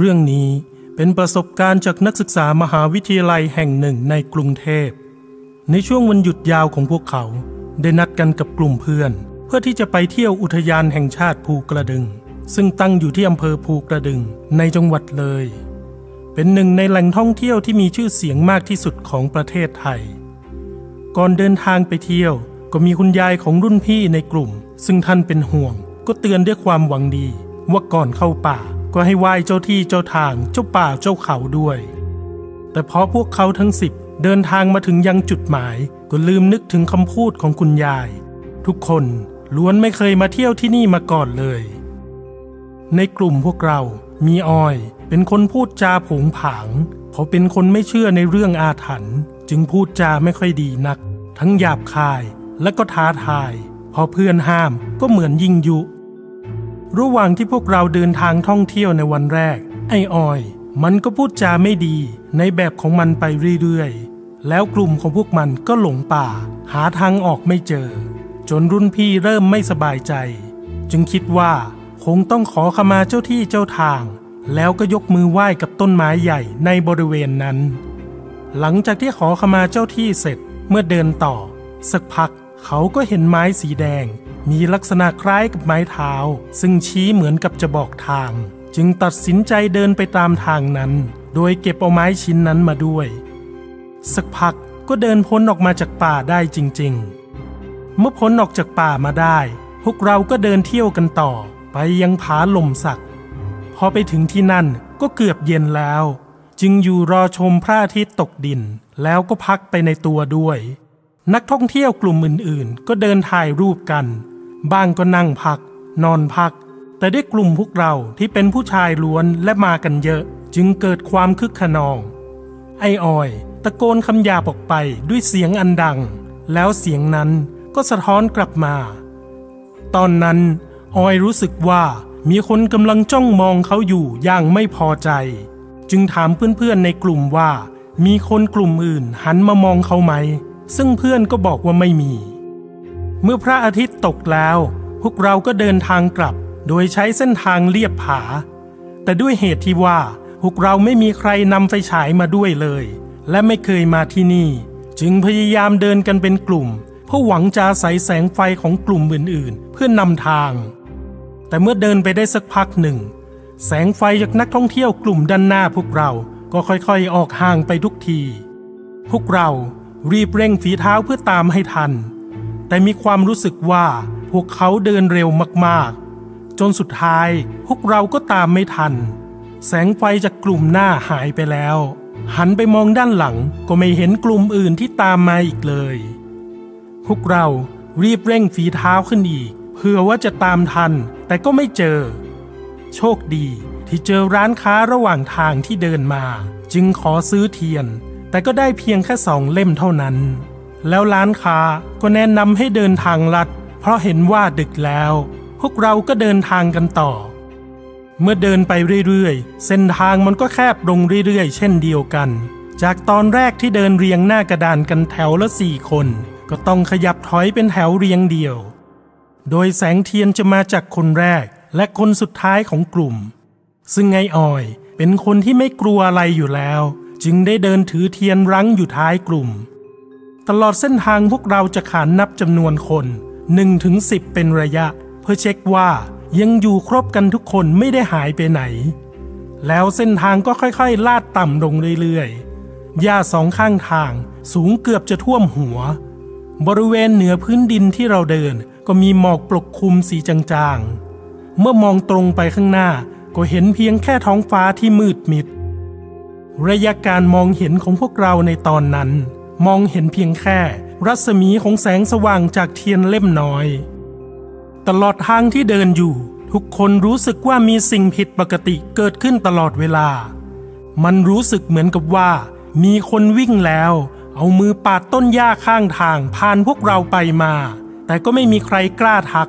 เรื่องนี้เป็นประสบการณ์จากนักศึกษามหาวิทยาลัยแห่งหนึ่งในกรุงเทพ ในช่วงวันหยุดยาวของพวกเขา ได้นัดกันกับกลุ่มเพื่อน เพื่อที่จะไปเที่ยวอุทยานแห่งชาติภูกระดึง ซึ่งตั้งอยู่ที่อำเภอภูกระดึงในจังหวัดเลย เป็นหนึ่งในแหล่งท่องเที่ยวที่มีชื่อเสียงมากที่สุดของประเทศไทย ก่อนเดินทางไปเที่ยวก็มีคุณยายของรุ่นพี่ในกลุ่ม ซึ่งท่านเป็นห่วง ก็เตือนด้วยความหวังดีว่าก่อนเข้าป่า ก็ให้ไหว้เจ้าที่เจ้าทางเจ้าป่าเจ้าเขาด้วย แต่พอพวกเขาทั้งสิบเดินทางมาถึงยังจุดหมายก็ลืมนึกถึงคำพูดของคุณยาย ทุกคนล้วนไม่เคยมาเที่ยวที่นี่มาก่อนเลย ในกลุ่มพวกเรามีออย เป็นคนพูดจาผงผางเขาเป็นคนไม่เชื่อในเรื่องอาถรรพ์จึงพูดจาไม่ค่อยดีนัก ทั้งหยาบคายและก็ท้าทาย พอเพื่อนห้ามก็เหมือนยิ่งยุ ระหว่างที่พวกเราเดินทางท่องเที่ยวในวันแรก ไอ้ออย มันก็พูดจาไม่ดีในแบบของมันไปเรื่อยๆ แล้วกลุ่มของพวกมันก็หลงป่า หาทางออกไม่เจอ จนรุ่นพี่เริ่มไม่สบายใจ จึงคิดว่าคงต้องขอขมาเจ้าที่เจ้าทาง แล้วก็ยกมือไหว้กับต้นไม้ใหญ่ในบริเวณนั้น หลังจากที่ขอขมาเจ้าที่เสร็จเมื่อเดินต่อ สักพักเขาก็เห็นไม้สีแดง มีลักษณะคล้ายกับไม้เท้า ซึ่งชี้เหมือนกับจะบอกทาง จึงตัดสินใจเดินไปตามทางนั้น โดยเก็บเอาไม้ชิ้นนั้นมาด้วย สักพักก็เดินพ้นออกมาจากป่าได้จริง ๆ เมื่อพ้นออกจากป่ามาได้ พวกเราก็เดินเที่ยวกันต่อ ไปยังผาลมสัก พอไปถึงที่นั่นก็เกือบเย็นแล้ว จึงอยู่รอชมพระอาทิตย์ตกดิน แล้วก็พักไปในตัวด้วย นักท่องเที่ยวกลุ่มอื่นๆ ก็เดินถ่ายรูปกัน บ้างก็นั่งพัก นอนพัก แต่ด้วยกลุ่มพวกเราที่เป็นผู้ชายล้วนและมากันเยอะ จึงเกิดความคึกขนอง ไอ้ออย ตะโกนคำหยาบออกไปด้วยเสียงอันดัง แล้วเสียงนั้นก็สะท้อนกลับมา ตอนนั้นออยรู้สึกว่ามีคนกำลังจ้องมองเขาอยู่อย่างไม่พอใจ จึงถามเพื่อนๆในกลุ่มว่า มีคนกลุ่มอื่นหันมามองเขาไหม ซึ่งเพื่อนก็บอกว่าไม่มี เมื่อพระอาทิตย์ตกแล้ว พวกเราก็เดินทางกลับ โดยใช้เส้นทางเลียบผา แต่ด้วยเหตุที่ว่าพวกเราไม่มีใครนำไฟฉายมาด้วยเลย และไม่เคยมาที่นี่ จึงพยายามเดินกันเป็นกลุ่ม เพื่อหวังจะใส่แสงไฟของกลุ่มอื่นๆ เพื่อนนำทาง แต่เมื่อเดินไปได้สักพักหนึ่ง แสงไฟจากนักท่องเที่ยวกลุ่มด้านหน้าพวกเราก็ค่อยๆ ออกห่างไปทุกที พวกเรารีบเร่งฝีเท้าเพื่อตามให้ทัน แต่มีความรู้สึกว่าพวกเขาเดินเร็วมากๆ จนสุดท้ายพวกเราก็ตามไม่ทัน แสงไฟจากกลุ่มหน้าหายไปแล้ว หันไปมองด้านหลังก็ไม่เห็นกลุ่มอื่นที่ตามมาอีกเลย พวกเรารีบเร่งฝีเท้าขึ้นอีกเพื่อว่าจะตามทัน แต่ก็ไม่เจอ โชคดีที่เจอร้านค้าระหว่างทางที่เดินมา จึงขอซื้อเทียน แต่ก็ได้เพียงแค่สองเล่มเท่านั้น แล้วร้านค้าก็แนะนำให้เดินทางลัด เพราะเห็นว่าดึกแล้ว พวกเราก็เดินทางกันต่อ เมื่อเดินไปเรื่อยๆ เส้นทางมันก็แคบลงเรื่อยๆ เช่นเดียวกัน จากตอนแรกที่เดินเรียงหน้ากระดานกันแถวละสี่คน ก็ต้องขยับถอยเป็นแถวเรียงเดียว โดยแสงเทียนจะมาจากคนแรกและคนสุดท้ายของกลุ่ม ซึ่งไงออยเป็นคนที่ไม่กลัวอะไรอยู่แล้ว จึงได้เดินถือเทียนรั้งอยู่ท้ายกลุ่ม ตลอดเส้นทางพวกเราจะขานนับจำนวนคน1ถึง10 เป็นระยะ เพื่อเช็คว่ายังอยู่ครบกันทุกคนไม่ได้หายไปไหน แล้วเส้นทางก็ค่อยๆ ลาดต่ำลงเรื่อยๆหญ้าสองข้างทางสูงเกือบจะท่วมหัว บริเวณเหนือพื้นดินที่เราเดินก็มีหมอกปกคลุมสีจางๆ เมื่อมองตรงไปข้างหน้าก็เห็นเพียงแค่ท้องฟ้าที่มืดมิด ระยะการมองเห็นของพวกเราในตอนนั้น มองเห็นเพียงแค่ รัศมีของแสงสว่างจากเทียนเล่มน้อย ตลอดทางที่เดินอยู่ ทุกคนรู้สึกว่ามีสิ่งผิดปกติเกิดขึ้นตลอดเวลา มันรู้สึกเหมือนกับว่า มีคนวิ่งแล้ว เอามือปาดต้นหญ้าข้างทางผ่านพวกเราไปมา แต่ก็ไม่มีใครกล้าทัก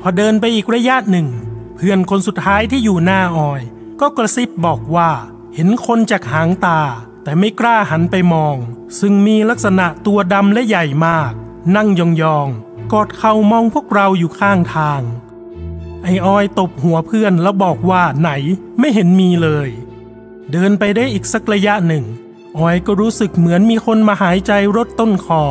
พอเดินไปอีกระยะหนึ่ง เพื่อนคนสุดท้ายที่อยู่หน้าออย ก็กระซิบบอกว่า เห็นคนจากหางตา แต่ไม่กล้าหันไปมอง ซึ่งมีลักษณะตัวดำและใหญ่มาก นั่งยองๆ กอดเข่ามองพวกเราอยู่ข้างทาง ไอ้ออยตบหัวเพื่อนแล้วบอกว่าไหนไม่เห็นมีเลย เดินไปได้อีกสักระยะหนึ่ง ออยก็รู้สึกเหมือนมีคนมาหายใจรดต้นคอ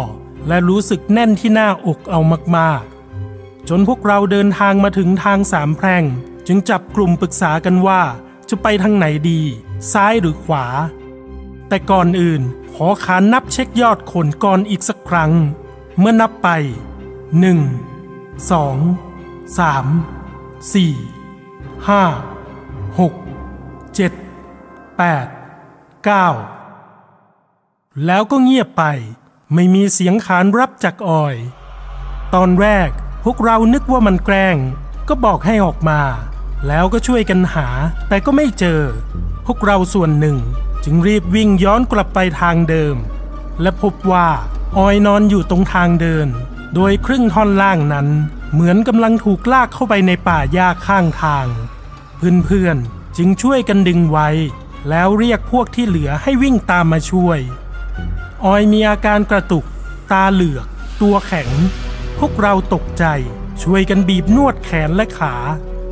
และรู้สึกแน่นที่หน้าอกเอามากๆ จนพวกเราเดินทางมาถึงทางสามแพร่ง จึงจับกลุ่มปรึกษากันว่าจะไปทางไหนดี ซ้ายหรือขวา แต่ก่อนอื่นขอขานนับเช็คยอดคนก่อนอีกสักครั้ง เมื่อนับไปหนึ่งสองสามสี่ห้าหกเจ็ดแปดเก้าแล้วก็เงียบไปไม่มีเสียงขานรับจากออย ตอนแรกพวกเรานึกว่ามันแกล้ง ก็บอกให้ออกมา แล้วก็ช่วยกันหา แต่ก็ไม่เจอ พวกเราส่วนหนึ่ง จึงรีบวิ่งย้อนกลับไปทางเดิม และพบว่าออยนอนอยู่ตรงทางเดิน โดยครึ่งท่อนล่างนั้น เหมือนกำลังถูกลากเข้าไปในป่าหญ้าข้างทาง เพื่อนๆจึงช่วยกันดึงไว้ แล้วเรียกพวกที่เหลือให้วิ่งตามมาช่วย ออยมีอาการกระตุก ตาเหลือก ตัวแข็ง พวกเราตกใจช่วยกันบีบนวดแขนและขา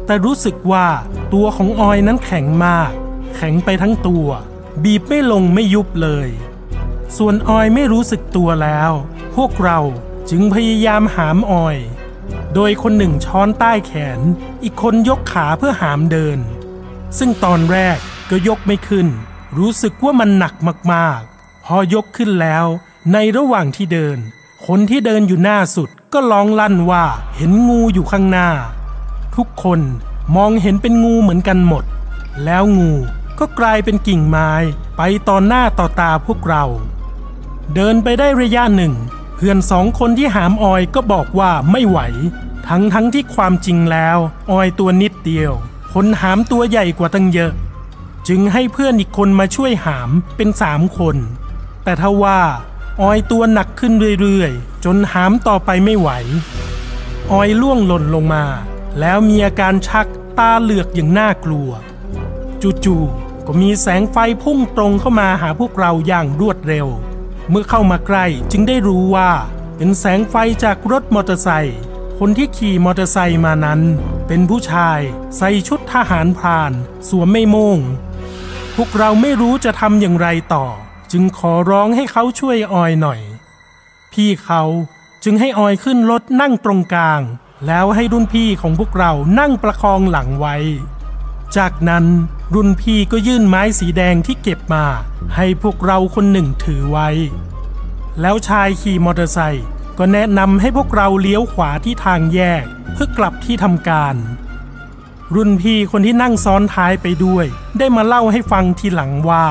แต่รู้สึกว่าตัวของออยนั้นแข็งมาก แข็งไปทั้งตัว บีบไม่ลงไม่ยุบเลย ส่วนออยไม่รู้สึกตัวแล้ว พวกเราจึงพยายามหามออย โดยคนหนึ่งช้อนใต้แขน อีกคนยกขาเพื่อหามเดิน ซึ่งตอนแรกก็ยกไม่ขึ้น รู้สึกว่ามันหนักมากๆ พอยกขึ้นแล้ว ในระหว่างที่เดิน คนที่เดินอยู่หน้าสุดก็ร้องลั่นว่าเห็นงูอยู่ข้างหน้า ทุกคนมองเห็นเป็นงูเหมือนกันหมด แล้วงู ก็กลายเป็นกิ่งไม้ไปต่อหน้าต่อตาพวกเรา เดินไปได้ระยะหนึ่ง เพื่อนสองคนที่หามออยก็บอกว่าไม่ไหว ทั้งทั้งที่ความจริงแล้ว ออยตัวนิดเดียว คนหามตัวใหญ่กว่าตั้งเยอะ จึงให้เพื่อนอีกคนมาช่วยหามเป็นสามคน แต่ถ้าว่าออยตัวหนักขึ้นเรื่อยๆ จนหามต่อไปไม่ไหว ออยล่วงหล่นลงมา แล้วมีอาการชักตาเหลือกอย่างน่ากลัว จู่ๆ ก็มีแสงไฟพุ่งตรงเข้ามาหาพวกเราอย่างรวดเร็ว เมื่อเข้ามาใกล้จึงได้รู้ว่า เป็นแสงไฟจากรถมอเตอร์ไซค์คนที่ขี่มอเตอร์ไซค์มานั้น เป็นผู้ชาย ใส่ชุดทหารพราน สวมไม่โมง พวกเราไม่รู้จะทำอย่างไรต่อ จึงขอร้องให้เขาช่วยออยหน่อย พี่เขาจึงให้ออยขึ้นรถนั่งตรงกลาง แล้วให้รุ่นพี่ของพวกเรานั่งประคองหลังไว้ จากนั้น รุ่นพี่ก็ยื่นไม้สีแดงที่เก็บมา ให้พวกเราคนหนึ่งถือไว้ แล้วชายขี่มอเตอร์ไซค์ก็แนะนำให้พวกเราเลี้ยวขวาที่ทางแยก เพื่อกลับที่ทำการ รุ่นพี่คนที่นั่งซ้อนท้ายไปด้วย ได้มาเล่าให้ฟังทีหลังว่า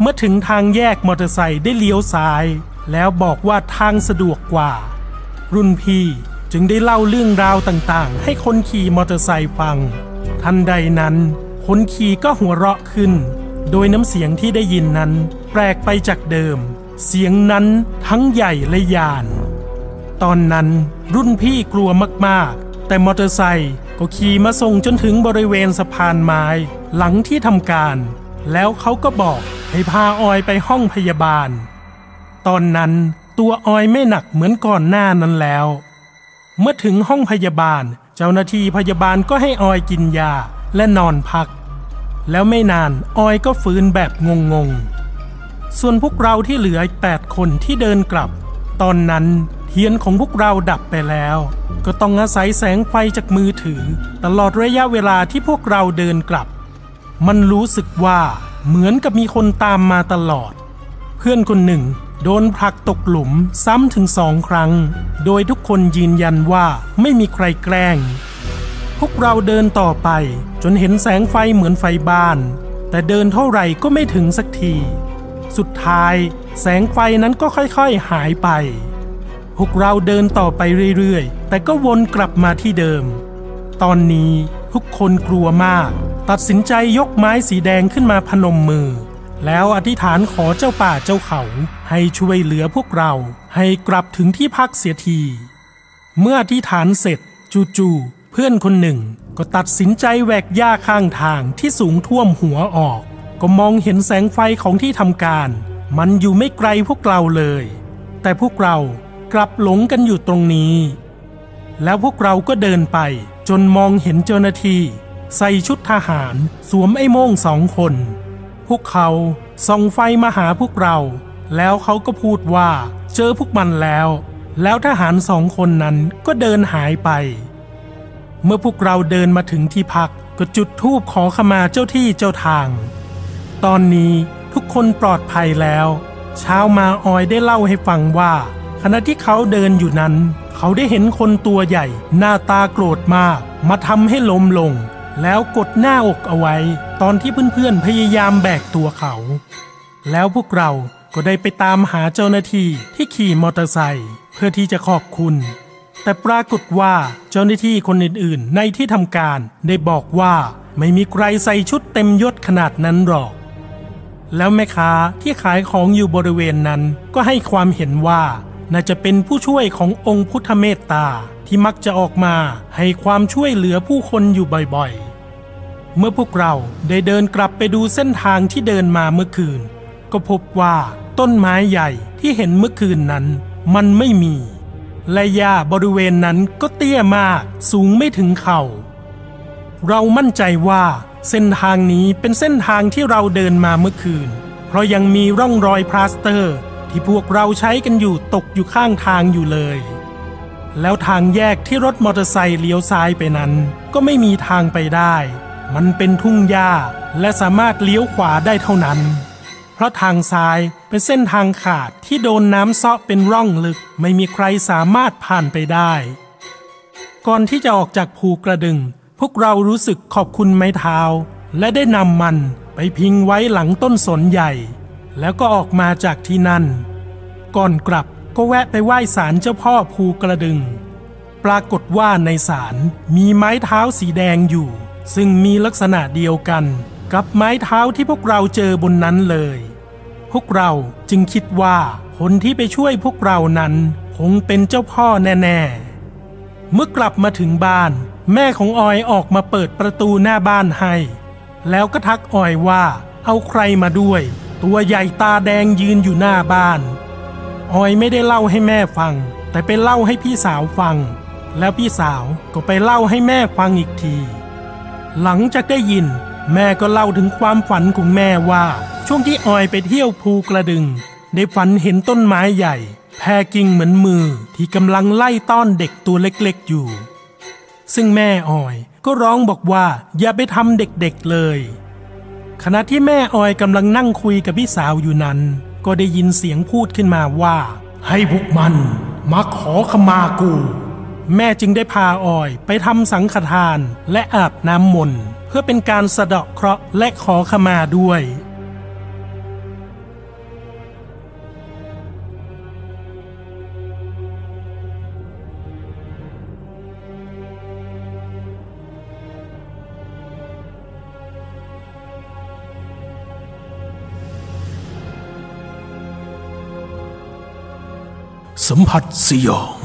เมื่อถึงทางแยกมอเตอร์ไซค์ได้เลี้ยวซ้าย แล้วบอกว่าทางสะดวกกว่า รุ่นพี่จึงได้เล่าเรื่องราวต่างๆ ให้คนขี่มอเตอร์ไซค์ฟัง ทันใดนั้น คนขี่ก็หัวเราะขึ้น โดยน้ำเสียงที่ได้ยินนั้น แปลกไปจากเดิม เสียงนั้นทั้งใหญ่และยาน ตอนนั้นรุ่นพี่กลัวมากๆ แต่มอเตอร์ไซค์ก็ขี่มาส่งจนถึงบริเวณสะพานไม้ หลังที่ทำการ แล้วเขาก็บอกให้พาออยไปห้องพยาบาล ตอนนั้นตัวออยไม่หนักเหมือนก่อนหน้านั้นแล้ว เมื่อถึงห้องพยาบาล เจ้าหน้าที่พยาบาลก็ให้ออยกินยา และนอนพัก แล้วไม่นานออยก็ฟื้นแบบงงๆ ส่วนพวกเราที่เหลืออีกแปดคนที่เดินกลับ ตอนนั้นเทียนของพวกเราดับไปแล้ว ก็ต้องอาศัยแสงไฟจากมือถือ ตลอดระยะเวลาที่พวกเราเดินกลับ มันรู้สึกว่าเหมือนกับมีคนตามมาตลอด เพื่อนคนหนึ่งโดนผลักตกหลุมซ้ำถึงสองครั้ง โดยทุกคนยืนยันว่าไม่มีใครแกล้ง วกเราเดินต่อไปจนเห็นแสงไฟเหมือนไฟบ้าน แต่เดินเท่าไหร่ก็ไม่ถึงสักที สุดท้ายแสงไฟนั้นก็ค่อยๆหายไป พวกเราเดินต่อไปเรื่อยๆ แต่ก็วนกลับมาที่เดิม ตอนนี้ทุกคนกลัวมาก ตัดสินใจยกไม้สีแดงขึ้นมาพนมมือ แล้วอธิษฐานขอเจ้าป่าเจ้าเขา ให้ช่วยเหลือพวกเราให้กลับถึงที่พักเสียที เมื่ออธิษฐานเสร็จจู่ๆ เพื่อนคนหนึ่งก็ตัดสินใจแหวกหญ้าข้างทางที่สูงท่วมหัวออก ก็มองเห็นแสงไฟของที่ทำการ มันอยู่ไม่ไกลพวกเราเลย แต่พวกเรากลับหลงกันอยู่ตรงนี้ แล้วพวกเราก็เดินไปจนมองเห็นเจ้าหน้าที่ ใส่ชุดทหารสวมไอ้โม่งสองคน พวกเขาส่องไฟมาหาพวกเรา แล้วเขาก็พูดว่าเจอพวกมันแล้ว แล้วทหารสองคนนั้นก็เดินหายไป เมื่อพวกเราเดินมาถึงที่พักก็จุดธูปขอขมาเจ้าที่เจ้าทาง ตอนนี้ทุกคนปลอดภัยแล้ว เช้ามาออยได้เล่าให้ฟังว่า ขณะที่เขาเดินอยู่นั้น เขาได้เห็นคนตัวใหญ่ หน้าตาโกรธมาก มาทำให้ล้มลง แล้วกดหน้าอกเอาไว้ ตอนที่เพื่อนๆพยายามแบกตัวเขา แล้วพวกเราก็ได้ไปตามหาเจ้าหน้าที่ที่ขี่มอเตอร์ไซค์เพื่อที่จะขอบคุณ แต่ปรากฏว่าเจ้าหน้าที่คนอื่นๆ ในที่ทำการได้บอกว่าไม่มีใครใส่ชุดเต็มยศขนาดนั้นหรอก แล้วแม่ค้าที่ขายของอยู่บริเวณนั้นก็ให้ความเห็นว่า น่าจะเป็นผู้ช่วยขององค์พุทธเมตตาที่มักจะออกมาให้ความช่วยเหลือผู้คนอยู่บ่อยๆ เมื่อพวกเราได้เดินกลับไปดูเส้นทางที่เดินมาเมื่อคืน ก็พบว่าต้นไม้ใหญ่ที่เห็นเมื่อคืนนั้น มันไม่มี และหญ้าบริเวณนั้นก็เตี้ยมากสูงไม่ถึงเข่า เรามั่นใจว่าเส้นทางนี้เป็นเส้นทางที่เราเดินมาเมื่อคืน เพราะยังมีร่องรอยพลาสเตอร์ ที่พวกเราใช้กันอยู่ตกอยู่ข้างทางอยู่เลย แล้วทางแยกที่รถมอเตอร์ไซค์เลี้ยวซ้ายไปนั้น ก็ไม่มีทางไปได้ มันเป็นทุ่งหญ้าและสามารถเลี้ยวขวาได้เท่านั้น เพราะทางซ้าย เป็นเส้นทางขาดที่โดนน้ำเซาะเป็นร่องลึกไม่มีใครสามารถผ่านไปได้ ก่อนที่จะออกจากภูกระดึง พวกเรารู้สึกขอบคุณไม้เท้า และได้นำมันไปพิงไว้หลังต้นสนใหญ่ แล้วก็ออกมาจากที่นั่น ก่อนกลับก็แวะไปไหว้ศาลเจ้าพ่อภูกระดึง ปรากฏว่าในศาลมีไม้เท้าสีแดงอยู่ ซึ่งมีลักษณะเดียวกัน กับไม้เท้าที่พวกเราเจอบนนั้นเลย พวกเราจึงคิดว่าคนที่ไปช่วยพวกเรานั้นคงเป็นเจ้าพ่อแน่ๆ เมื่อกลับมาถึงบ้าน แม่ของออยออกมาเปิดประตูหน้าบ้านให้ แล้วก็ทักออยว่า เอาใครมาด้วย ตัวใหญ่ตาแดงยืนอยู่หน้าบ้าน ออยไม่ได้เล่าให้แม่ฟัง แต่ไปเล่าให้พี่สาวฟัง แล้วพี่สาวก็ไปเล่าให้แม่ฟังอีกที หลังจากได้ยิน แม่ก็เล่าถึงความฝันของแม่ว่า ช่วงที่ออยไปเที่ยวภูกระดึง ได้ฝันเห็นต้นไม้ใหญ่แพรกิ่งเหมือนมือที่กำลังไล่ต้อนเด็กตัวเล็กๆอยู่ ซึ่งแม่ออยก็ร้องบอกว่าอย่าไปทำเด็กๆเลย ขณะที่แม่ออยกำลังนั่งคุยกับพี่สาวอยู่นั้น ก็ได้ยินเสียงพูดขึ้นมาว่า ให้พวกมันมาขอขมากู แม่จึงได้พาออยไปทำสังฆทานและอาบน้ำมนต์เพื่อเป็นการสะเดาะเคราะห์และขอขมาด้วย สัมผัสสยอง